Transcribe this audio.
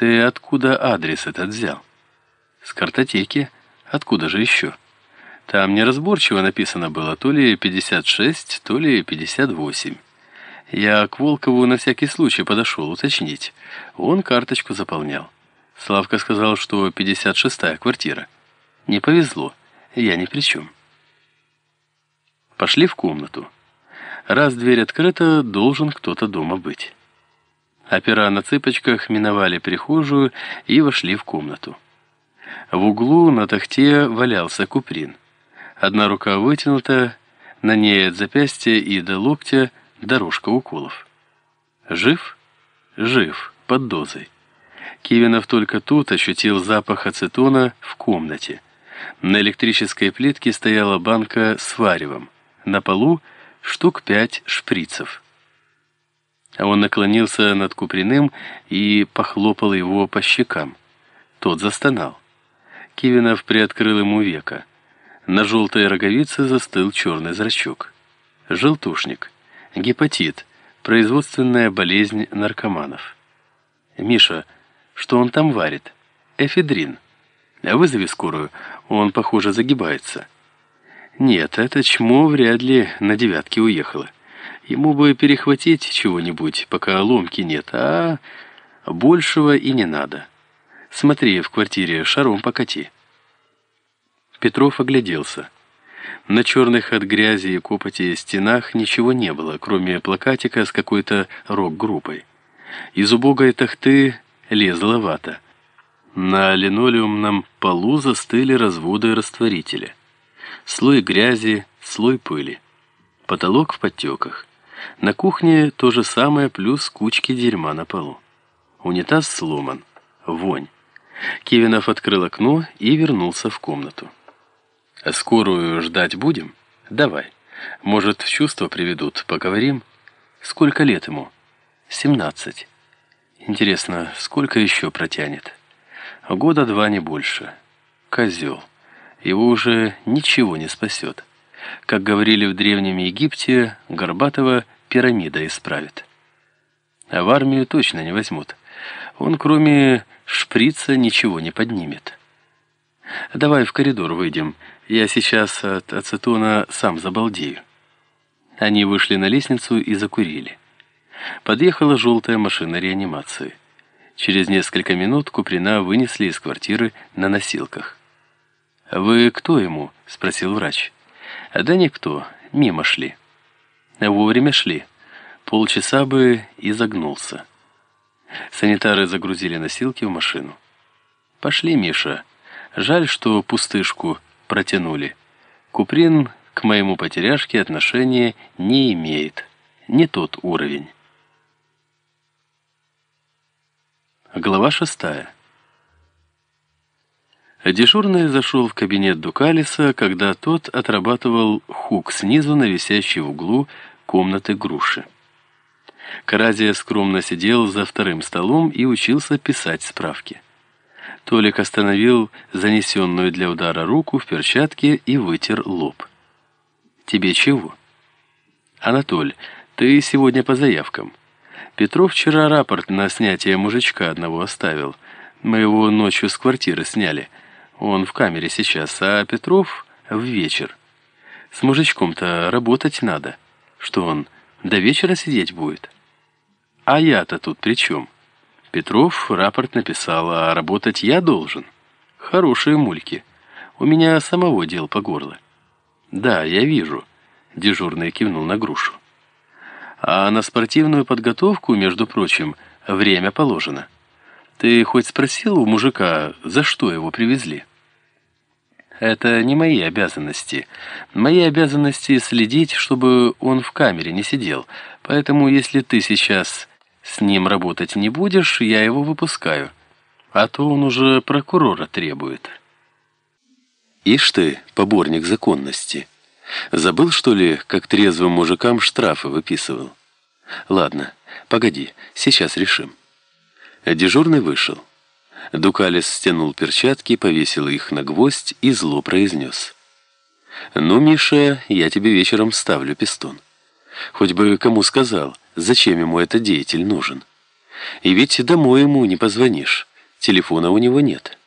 Ты откуда адрес этот взял? С картотеки. Откуда же еще? Там неразборчиво написано было то ли 56, то ли 58. Я к Волкову на всякий случай подошел уточнить. Он карточку заполнял. Славка сказал, что 56-я квартира. Не повезло. Я ни при чем. Пошли в комнату. Раз дверь открыта, должен кто-то дома быть. Опера на цыпочках миновали прихожую и вошли в комнату. В углу на тахте валялся куприн. Одна рука вытянута, на ней от запястья и до локтя дорожка уколов. Жив? Жив, под дозой. Кивинов только тут ощутил запах ацетона в комнате. На электрической плитке стояла банка с варевом. На полу штук пять шприцев. Он наклонился над Куприным и похлопал его по щекам. Тот застонал. Кивинов приоткрыл ему века. На желтой роговице застыл черный зрачок. Желтушник. Гепатит. Производственная болезнь наркоманов. «Миша, что он там варит?» «Эфедрин». «Вызови скорую, он, похоже, загибается». «Нет, это чмо вряд ли на девятке уехало. Ему бы перехватить чего-нибудь, пока ломки нет, а большего и не надо. Смотри, в квартире шаром покати». Петров огляделся. На черных от грязи и копоти стенах ничего не было, кроме плакатика с какой-то рок-группой. Из убогой тахты лезла вата. На линолеумном полу застыли разводы растворителя. Слой грязи, слой пыли. Потолок в подтеках. На кухне то же самое, плюс кучки дерьма на полу. Унитаз сломан. Вонь. Кивинов открыл окно и вернулся в комнату. Скорую ждать будем? Давай. Может, в чувство приведут, поговорим? Сколько лет ему? Семнадцать. Интересно, сколько еще протянет? Года два, не больше. Козел. Его уже ничего не спасет. Как говорили в Древнем Египте, Горбатова пирамида исправит. А в армию точно не возьмут. Он кроме шприца ничего не поднимет. Давай в коридор выйдем. Я сейчас от ацетона сам забалдею. Они вышли на лестницу и закурили. Подъехала желтая машина реанимации. Через несколько минут Куприна вынесли из квартиры на носилках. «Вы кто ему?» – спросил врач. «Да никто. Мимо шли». «Вовремя шли. Полчаса бы и загнулся». Санитары загрузили носилки в машину. «Пошли, Миша», Жаль, что пустышку протянули. Куприн к моему потеряшке отношения не имеет. Не тот уровень. Глава шестая. Дежурный зашел в кабинет Дукалиса, когда тот отрабатывал хук снизу на висящей в углу комнаты груши. Каразия скромно сидел за вторым столом и учился писать справки. Толик остановил занесенную для удара руку в перчатке и вытер лоб. «Тебе чего?» «Анатоль, ты сегодня по заявкам. Петров вчера рапорт на снятие мужичка одного оставил. Мы его ночью с квартиры сняли. Он в камере сейчас, а Петров в вечер. С мужичком-то работать надо. Что он, до вечера сидеть будет? А я-то тут при чем?» Петров рапорт написал, а работать я должен. Хорошие мульки. У меня самого дел по горло. Да, я вижу. Дежурный кивнул на грушу. А на спортивную подготовку, между прочим, время положено. Ты хоть спросил у мужика, за что его привезли? Это не мои обязанности. Мои обязанности следить, чтобы он в камере не сидел. Поэтому, если ты сейчас с ним работать не будешь, я его выпускаю. А то он уже прокурора требует. Ишь ты, поборник законности. Забыл, что ли, как трезвым мужикам штрафы выписывал? Ладно, погоди, сейчас решим. Дежурный вышел. Дукалис стянул перчатки, повесил их на гвоздь и зло произнес. «Ну, Миша, я тебе вечером ставлю пистон. Хоть бы кому сказал, Зачем ему этот деятель нужен? И ведь домой ему не позвонишь. Телефона у него нет.